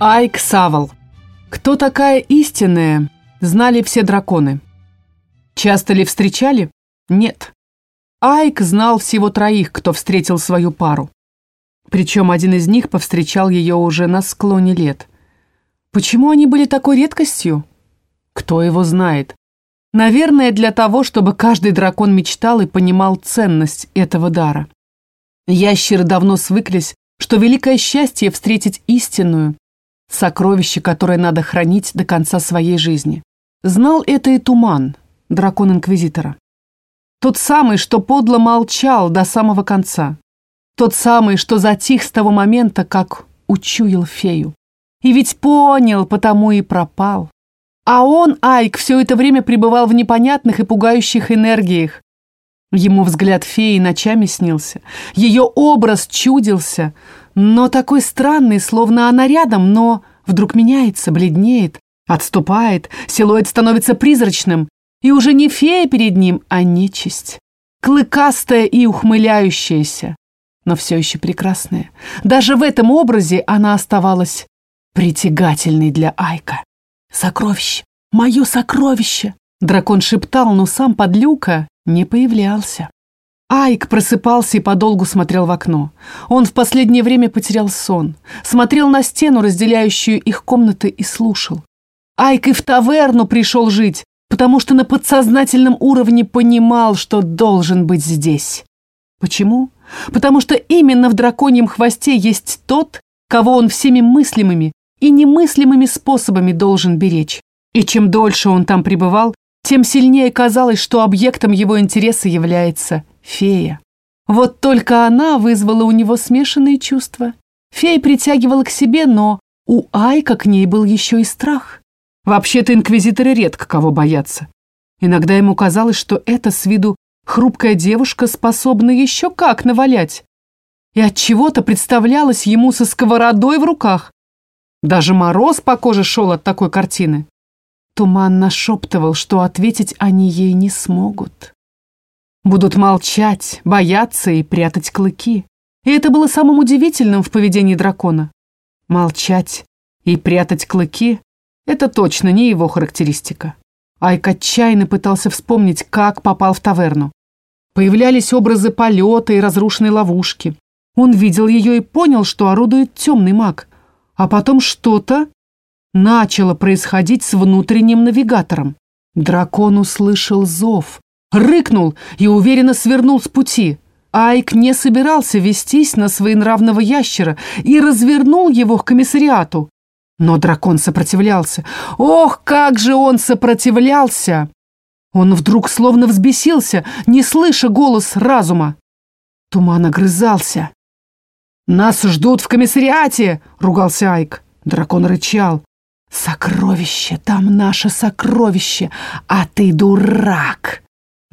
Айк Савал. Кто такая истинная, знали все драконы. Часто ли встречали? Нет. Айк знал всего троих, кто встретил свою пару. Причем один из них повстречал ее уже на склоне лет. Почему они были такой редкостью? Кто его знает? Наверное, для того, чтобы каждый дракон мечтал и понимал ценность этого дара. Ящеры давно свыклись, что великое счастье встретить истинную, сокровище, которое надо хранить до конца своей жизни. Знал это и Туман, дракон-инквизитора. Тот самый, что подло молчал до самого конца. Тот самый, что затих с того момента, как учуял фею. И ведь понял, потому и пропал. А он, Айк, все это время пребывал в непонятных и пугающих энергиях. Ему взгляд феи ночами снился. Ее образ чудился, но такой странный, словно она рядом, но вдруг меняется, бледнеет, отступает, силуэт становится призрачным, и уже не фея перед ним, а нечисть. Клыкастая и ухмыляющаяся, но все еще прекрасная. Даже в этом образе она оставалась притягательной для Айка. «Сокровище! Мое сокровище!» Дракон шептал, но сам подлюка не появлялся. Айк просыпался и подолгу смотрел в окно. Он в последнее время потерял сон. Смотрел на стену, разделяющую их комнаты, и слушал. Айк и в таверну пришел жить, потому что на подсознательном уровне понимал, что должен быть здесь. Почему? Потому что именно в драконьем хвосте есть тот, кого он всеми мыслимыми и немыслимыми способами должен беречь. И чем дольше он там пребывал, тем сильнее казалось, что объектом его интереса является фея. Вот только она вызвала у него смешанные чувства. Фея притягивала к себе, но у Айка к ней был еще и страх. Вообще-то инквизиторы редко кого боятся. Иногда ему казалось, что эта с виду хрупкая девушка способна еще как навалять. И от чего-то представлялась ему со сковородой в руках. Даже мороз по коже шел от такой картины. Туман нашептывал, что ответить они ей не смогут. Будут молчать, бояться и прятать клыки. И это было самым удивительным в поведении дракона. Молчать и прятать клыки – это точно не его характеристика. Айк отчаянно пытался вспомнить, как попал в таверну. Появлялись образы полета и разрушенной ловушки. Он видел ее и понял, что орудует темный маг. А потом что-то начало происходить с внутренним навигатором. Дракон услышал зов, рыкнул и уверенно свернул с пути. Айк не собирался вестись на своенравного ящера и развернул его к комиссариату. Но дракон сопротивлялся. Ох, как же он сопротивлялся! Он вдруг словно взбесился, не слыша голос разума. Туман огрызался. «Нас ждут в комиссариате!» — ругался Айк. Дракон рычал. «Сокровище, там наше сокровище, а ты дурак!»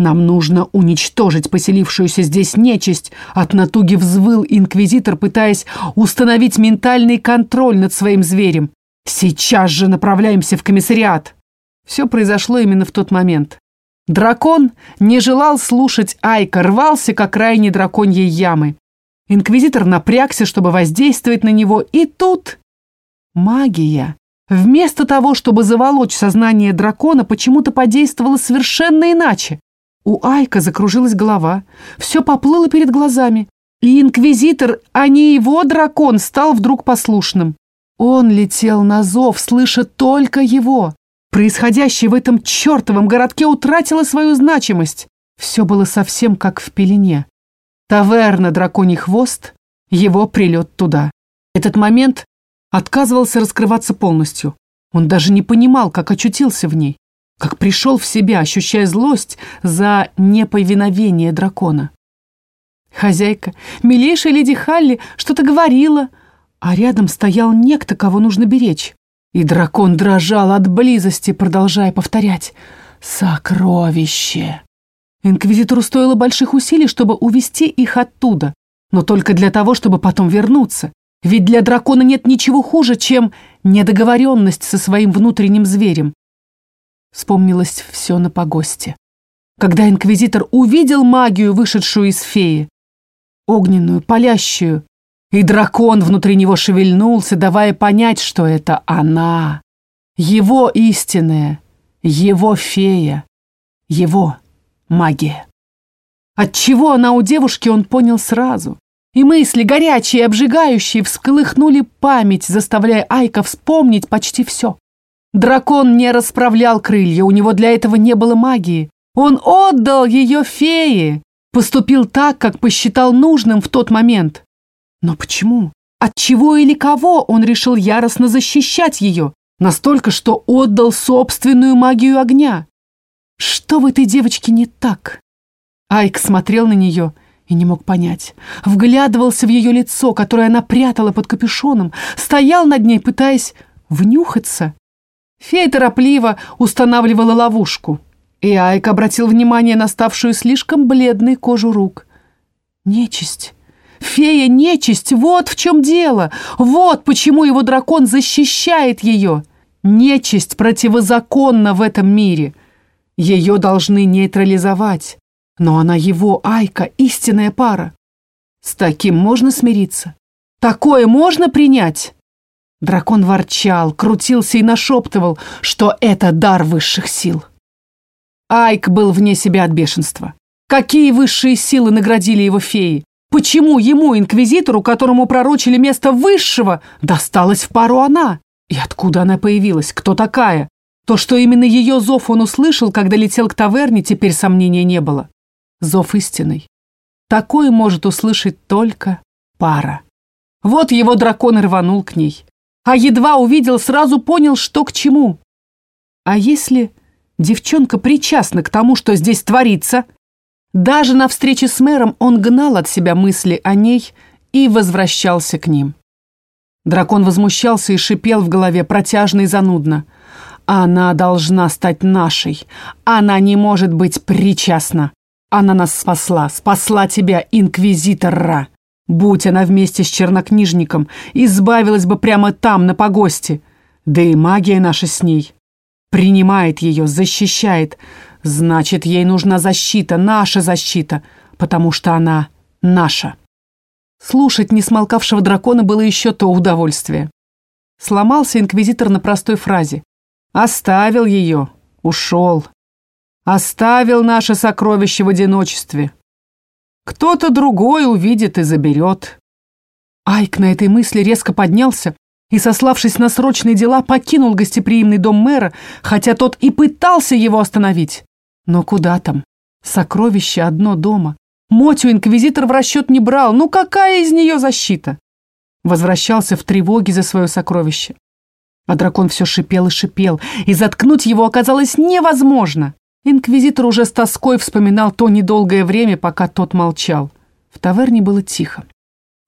Нам нужно уничтожить поселившуюся здесь нечисть. От натуги взвыл инквизитор, пытаясь установить ментальный контроль над своим зверем. Сейчас же направляемся в комиссариат. Все произошло именно в тот момент. Дракон не желал слушать Айка, рвался к окраине драконьей ямы. Инквизитор напрягся, чтобы воздействовать на него, и тут... Магия. Вместо того, чтобы заволочь сознание дракона, почему-то подействовала совершенно иначе. У Айка закружилась голова, все поплыло перед глазами, и инквизитор, а не его дракон, стал вдруг послушным. Он летел на зов, слыша только его. Происходящее в этом чертовом городке утратило свою значимость. Все было совсем как в пелене. Таверна «Драконий хвост», его прилет туда. Этот момент отказывался раскрываться полностью. Он даже не понимал, как очутился в ней как пришел в себя, ощущая злость за неповиновение дракона. Хозяйка, милейшая леди Халли, что-то говорила, а рядом стоял некто, кого нужно беречь. И дракон дрожал от близости, продолжая повторять «Сокровище!». Инквизитору стоило больших усилий, чтобы увести их оттуда, но только для того, чтобы потом вернуться. Ведь для дракона нет ничего хуже, чем недоговоренность со своим внутренним зверем. Вспомнилось все на погосте. Когда инквизитор увидел магию, вышедшую из феи, огненную, палящую, И дракон внутри него шевельнулся, давая понять, что это она, его истинная, его фея, его магия. Отчего она у девушки, он понял сразу. И мысли, горячие обжигающие, всколыхнули память, заставляя Айка вспомнить почти все. Дракон не расправлял крылья, у него для этого не было магии. Он отдал ее фее, поступил так, как посчитал нужным в тот момент. Но почему? От чего или кого он решил яростно защищать ее? Настолько, что отдал собственную магию огня. Что в этой девочке не так? Айк смотрел на нее и не мог понять. Вглядывался в ее лицо, которое она прятала под капюшоном, стоял над ней, пытаясь внюхаться. Фея торопливо устанавливала ловушку, и Айк обратил внимание на ставшую слишком бледной кожу рук. Нечисть. Фея нечисть, вот в чем дело. Вот почему его дракон защищает ее. Нечисть противозаконна в этом мире. Ее должны нейтрализовать. Но она его, Айка, истинная пара. С таким можно смириться? Такое можно принять? Дракон ворчал, крутился и нашептывал, что это дар высших сил. Айк был вне себя от бешенства. Какие высшие силы наградили его феи? Почему ему, инквизитору, которому пророчили место высшего, досталась в пару она? И откуда она появилась? Кто такая? То, что именно ее зов он услышал, когда летел к таверне, теперь сомнения не было. Зов истинный. Такой может услышать только пара. Вот его дракон рванул к ней а едва увидел, сразу понял, что к чему. А если девчонка причастна к тому, что здесь творится? Даже на встрече с мэром он гнал от себя мысли о ней и возвращался к ним. Дракон возмущался и шипел в голове протяжно и занудно. «Она должна стать нашей. Она не может быть причастна. Она нас спасла, спасла тебя, инквизитор Ра. Будь она вместе с чернокнижником, избавилась бы прямо там, на погосте. Да и магия наша с ней. Принимает ее, защищает. Значит, ей нужна защита, наша защита, потому что она наша. Слушать несмолкавшего дракона было еще то удовольствие. Сломался инквизитор на простой фразе. «Оставил ее, ушел. Оставил наше сокровище в одиночестве. Кто-то другой увидит и заберет. Айк на этой мысли резко поднялся и, сославшись на срочные дела, покинул гостеприимный дом мэра, хотя тот и пытался его остановить. Но куда там? Сокровище одно дома. Мотю инквизитор в расчет не брал. Ну какая из нее защита? Возвращался в тревоге за свое сокровище. А дракон все шипел и шипел, и заткнуть его оказалось невозможно. Инквизитор уже с тоской вспоминал то недолгое время, пока тот молчал. В таверне было тихо.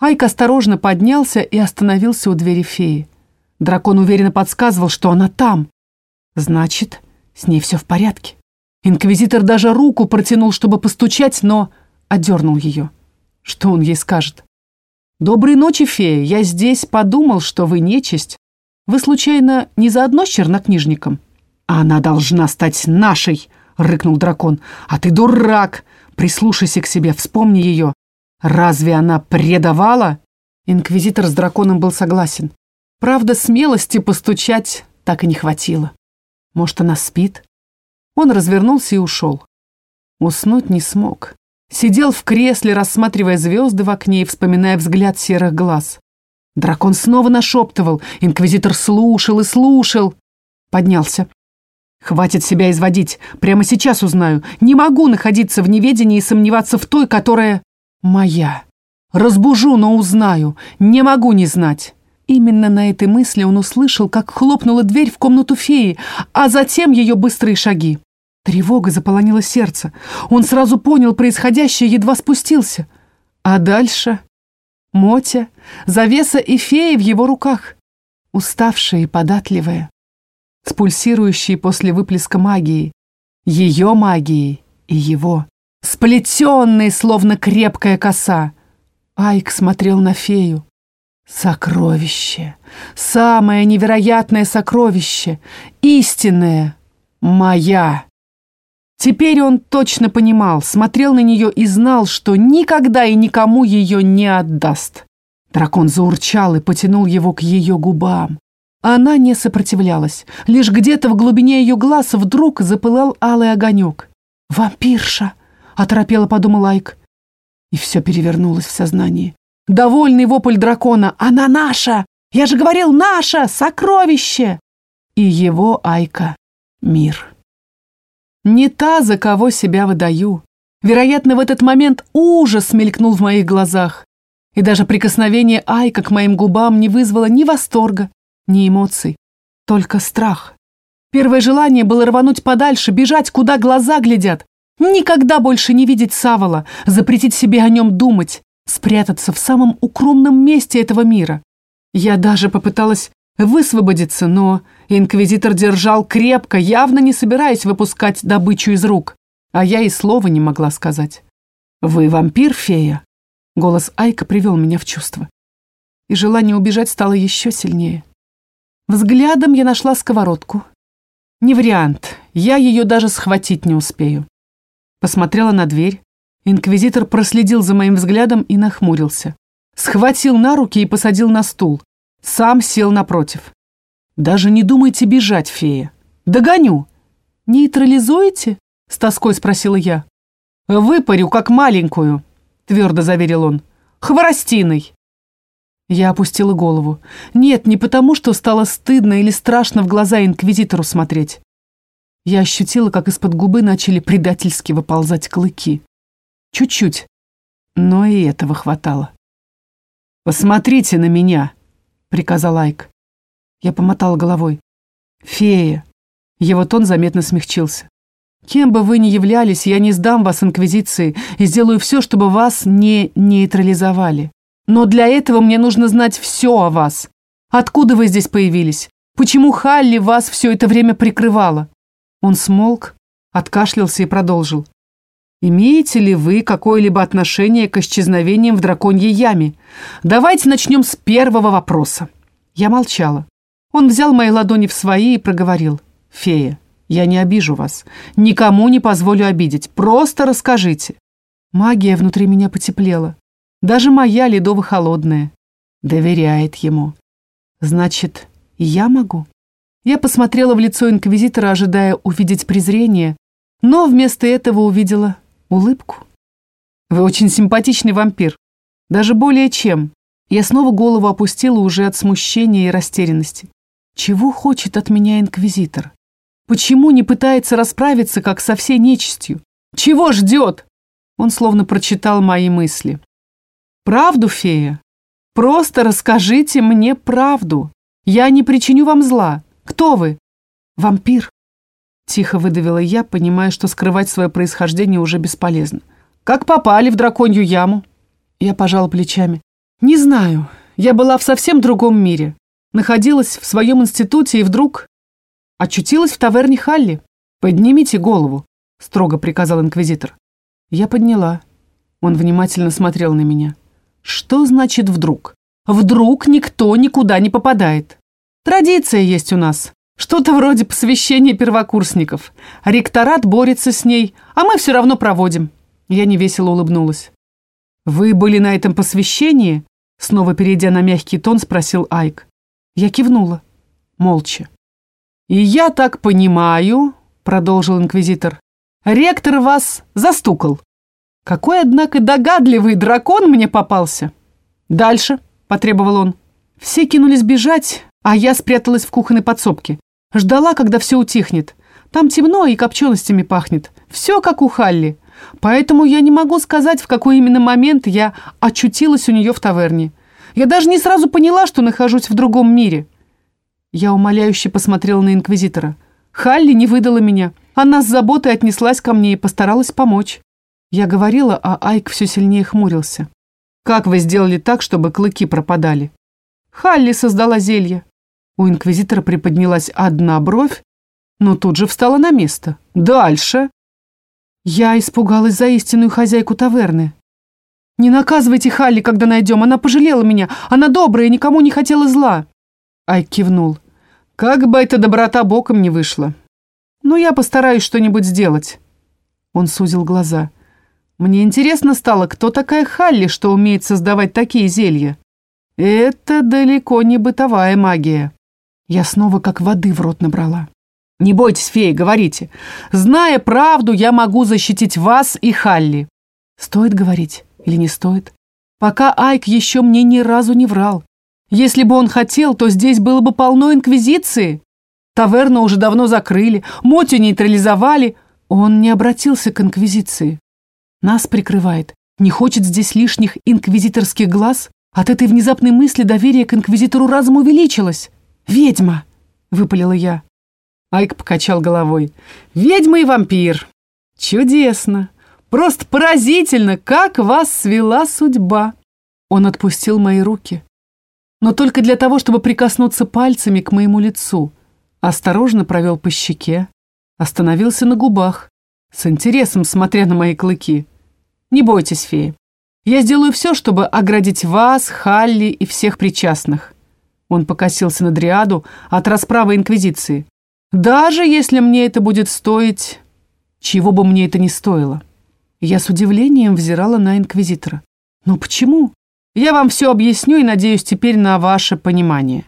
Айк осторожно поднялся и остановился у двери феи. Дракон уверенно подсказывал, что она там. Значит, с ней все в порядке. Инквизитор даже руку протянул, чтобы постучать, но одернул ее. Что он ей скажет? «Доброй ночи, фея. Я здесь подумал, что вы нечисть. Вы, случайно, не заодно с чернокнижником?» «Она должна стать нашей!» Рыкнул дракон. «А ты дурак! Прислушайся к себе, вспомни ее. Разве она предавала?» Инквизитор с драконом был согласен. Правда, смелости постучать так и не хватило. Может, она спит? Он развернулся и ушел. Уснуть не смог. Сидел в кресле, рассматривая звезды в окне и вспоминая взгляд серых глаз. Дракон снова нашептывал, инквизитор слушал и слушал. Поднялся, Хватит себя изводить. Прямо сейчас узнаю. Не могу находиться в неведении и сомневаться в той, которая моя. Разбужу, но узнаю. Не могу не знать. Именно на этой мысли он услышал, как хлопнула дверь в комнату феи, а затем ее быстрые шаги. Тревога заполонила сердце. Он сразу понял происходящее, едва спустился. А дальше... Мотя, завеса и феи в его руках. Уставшая и податливая с пульсирующей после выплеска магией, ее магией и его, сплетенной, словно крепкая коса. Айк смотрел на фею. Сокровище, самое невероятное сокровище, истинное, моя. Теперь он точно понимал, смотрел на нее и знал, что никогда и никому ее не отдаст. Дракон заурчал и потянул его к ее губам. Она не сопротивлялась. Лишь где-то в глубине ее глаз вдруг запылал алый огонек. «Вампирша!» — оторопело подумал Айк. И все перевернулось в сознании. Довольный вопль дракона «Она наша! Я же говорил, наша! Сокровище!» И его Айка — мир. Не та, за кого себя выдаю. Вероятно, в этот момент ужас мелькнул в моих глазах. И даже прикосновение Айка к моим губам не вызвало ни восторга, ни эмоций, только страх. Первое желание было рвануть подальше, бежать, куда глаза глядят. Никогда больше не видеть Савола, запретить себе о нем думать, спрятаться в самом укромном месте этого мира. Я даже попыталась высвободиться, но инквизитор держал крепко, явно не собираясь выпускать добычу из рук, а я и слова не могла сказать. «Вы вампир, фея?» Голос Айка привел меня в чувство. И желание убежать стало еще сильнее. Взглядом я нашла сковородку. Не вариант, я ее даже схватить не успею. Посмотрела на дверь. Инквизитор проследил за моим взглядом и нахмурился. Схватил на руки и посадил на стул. Сам сел напротив. «Даже не думайте бежать, фея. Догоню». «Нейтрализуете?» — с тоской спросила я. «Выпарю, как маленькую», — твердо заверил он. «Хворостиной». Я опустила голову. Нет, не потому, что стало стыдно или страшно в глаза инквизитору смотреть. Я ощутила, как из-под губы начали предательски выползать клыки. Чуть-чуть, но и этого хватало. «Посмотрите на меня!» — приказал Айк. Я помотала головой. «Фея!» Его тон заметно смягчился. «Кем бы вы ни являлись, я не сдам вас Инквизиции и сделаю все, чтобы вас не нейтрализовали. Но для этого мне нужно знать все о вас. Откуда вы здесь появились? Почему Халли вас все это время прикрывала?» Он смолк, откашлялся и продолжил. «Имеете ли вы какое-либо отношение к исчезновениям в драконьей яме? Давайте начнем с первого вопроса». Я молчала. Он взял мои ладони в свои и проговорил. «Фея, я не обижу вас. Никому не позволю обидеть. Просто расскажите». Магия внутри меня потеплела. Даже моя ледово-холодная. Доверяет ему. Значит, я могу? Я посмотрела в лицо инквизитора, ожидая увидеть презрение, но вместо этого увидела улыбку. Вы очень симпатичный вампир. Даже более чем. Я снова голову опустила уже от смущения и растерянности. Чего хочет от меня инквизитор? Почему не пытается расправиться, как со всей нечистью? Чего ждет? Он словно прочитал мои мысли. Правду, фея? Просто расскажите мне правду. Я не причиню вам зла. Кто вы? Вампир. Тихо выдавила я, понимая, что скрывать свое происхождение уже бесполезно. Как попали в драконью яму? Я пожала плечами. Не знаю. Я была в совсем другом мире. Находилась в своем институте и вдруг очутилась в таверне Халли. «Поднимите голову», — строго приказал инквизитор. Я подняла. Он внимательно смотрел на меня. Что значит «вдруг»? Вдруг никто никуда не попадает. Традиция есть у нас. Что-то вроде посвящения первокурсников. Ректорат борется с ней, а мы все равно проводим. Я невесело улыбнулась. «Вы были на этом посвящении?» Снова перейдя на мягкий тон, спросил Айк. Я кивнула. Молча. «И я так понимаю», — продолжил инквизитор, — «ректор вас застукал». Какой, однако, догадливый дракон мне попался. Дальше, потребовал он. Все кинулись бежать, а я спряталась в кухонной подсобке. Ждала, когда все утихнет. Там темно и копченостями пахнет. Все как у Халли. Поэтому я не могу сказать, в какой именно момент я очутилась у нее в таверне. Я даже не сразу поняла, что нахожусь в другом мире. Я умоляюще посмотрела на Инквизитора. Халли не выдала меня. Она с заботой отнеслась ко мне и постаралась помочь. Я говорила, а Айк все сильнее хмурился. «Как вы сделали так, чтобы клыки пропадали?» «Халли создала зелье». У инквизитора приподнялась одна бровь, но тут же встала на место. «Дальше!» Я испугалась за истинную хозяйку таверны. «Не наказывайте Халли, когда найдем, она пожалела меня, она добрая, никому не хотела зла». Айк кивнул. «Как бы эта доброта боком не вышла. Но я постараюсь что-нибудь сделать». Он сузил глаза. Мне интересно стало, кто такая Халли, что умеет создавать такие зелья. Это далеко не бытовая магия. Я снова как воды в рот набрала. Не бойтесь, фея, говорите. Зная правду, я могу защитить вас и Халли. Стоит говорить или не стоит? Пока Айк еще мне ни разу не врал. Если бы он хотел, то здесь было бы полно инквизиции. Таверну уже давно закрыли, Мотю нейтрализовали. Он не обратился к инквизиции. Нас прикрывает. Не хочет здесь лишних инквизиторских глаз? От этой внезапной мысли доверие к инквизитору разом увеличилось. «Ведьма!» — выпалила я. Айк покачал головой. «Ведьма и вампир! Чудесно! Просто поразительно, как вас свела судьба!» Он отпустил мои руки. Но только для того, чтобы прикоснуться пальцами к моему лицу. Осторожно провел по щеке. Остановился на губах. С интересом смотря на мои клыки. Не бойтесь, фея. Я сделаю все, чтобы оградить вас, Халли и всех причастных. Он покосился на Дриаду от расправы Инквизиции. Даже если мне это будет стоить... Чего бы мне это ни стоило. Я с удивлением взирала на Инквизитора. Но почему? Я вам все объясню и надеюсь теперь на ваше понимание.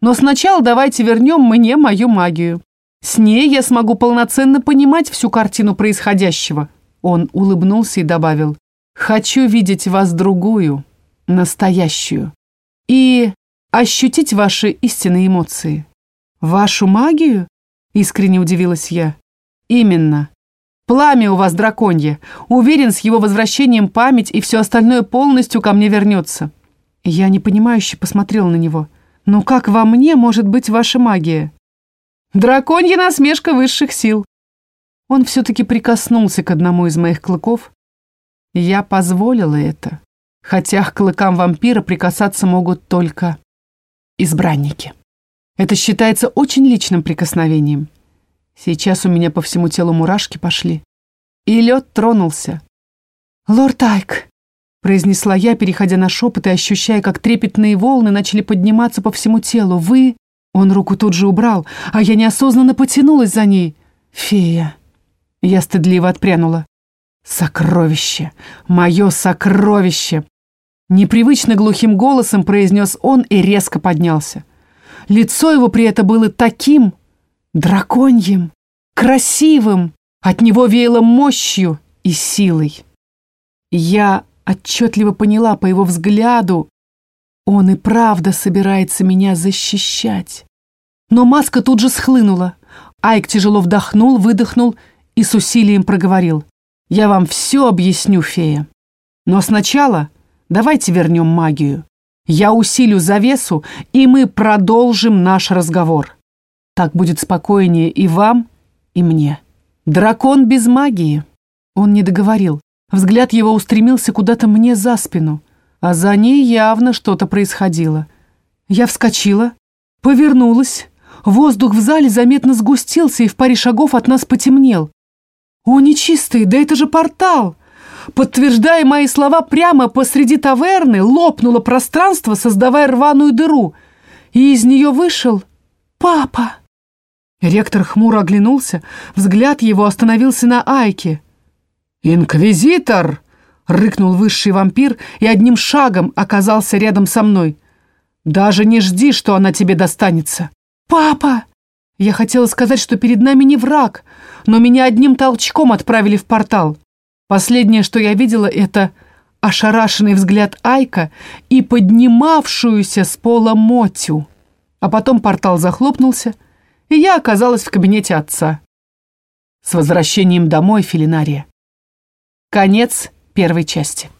Но сначала давайте вернем мне мою магию. С ней я смогу полноценно понимать всю картину происходящего. Он улыбнулся и добавил, «Хочу видеть вас другую, настоящую, и ощутить ваши истинные эмоции». «Вашу магию?» — искренне удивилась я. «Именно. Пламя у вас драконье. Уверен, с его возвращением память и все остальное полностью ко мне вернется». Я непонимающе посмотрела на него. «Но как во мне может быть ваша магия?» «Драконья насмешка высших сил», он все-таки прикоснулся к одному из моих клыков. Я позволила это, хотя к клыкам вампира прикасаться могут только избранники. Это считается очень личным прикосновением. Сейчас у меня по всему телу мурашки пошли. И лед тронулся. «Лорд Айк», — произнесла я, переходя на шепот и ощущая, как трепетные волны начали подниматься по всему телу. «Вы...» Он руку тут же убрал, а я неосознанно потянулась за ней. «Фея». Я стыдливо отпрянула. «Сокровище! Мое сокровище!» Непривычно глухим голосом произнес он и резко поднялся. Лицо его при этом было таким драконьим, красивым, от него веяло мощью и силой. Я отчетливо поняла по его взгляду, он и правда собирается меня защищать. Но маска тут же схлынула. Айк тяжело вдохнул, выдохнул и с усилием проговорил. «Я вам все объясню, фея. Но сначала давайте вернем магию. Я усилю завесу, и мы продолжим наш разговор. Так будет спокойнее и вам, и мне. Дракон без магии». Он не договорил. Взгляд его устремился куда-то мне за спину, а за ней явно что-то происходило. Я вскочила, повернулась. Воздух в зале заметно сгустился и в паре шагов от нас потемнел. «О, нечистый, да это же портал!» Подтверждая мои слова, прямо посреди таверны лопнуло пространство, создавая рваную дыру, и из нее вышел папа. Ректор хмуро оглянулся, взгляд его остановился на Айке. «Инквизитор!» — рыкнул высший вампир и одним шагом оказался рядом со мной. «Даже не жди, что она тебе достанется». «Папа!» Я хотела сказать, что перед нами не враг, но меня одним толчком отправили в портал. Последнее, что я видела, это ошарашенный взгляд Айка и поднимавшуюся с пола Мотю. А потом портал захлопнулся, и я оказалась в кабинете отца. С возвращением домой, Филинария. Конец первой части.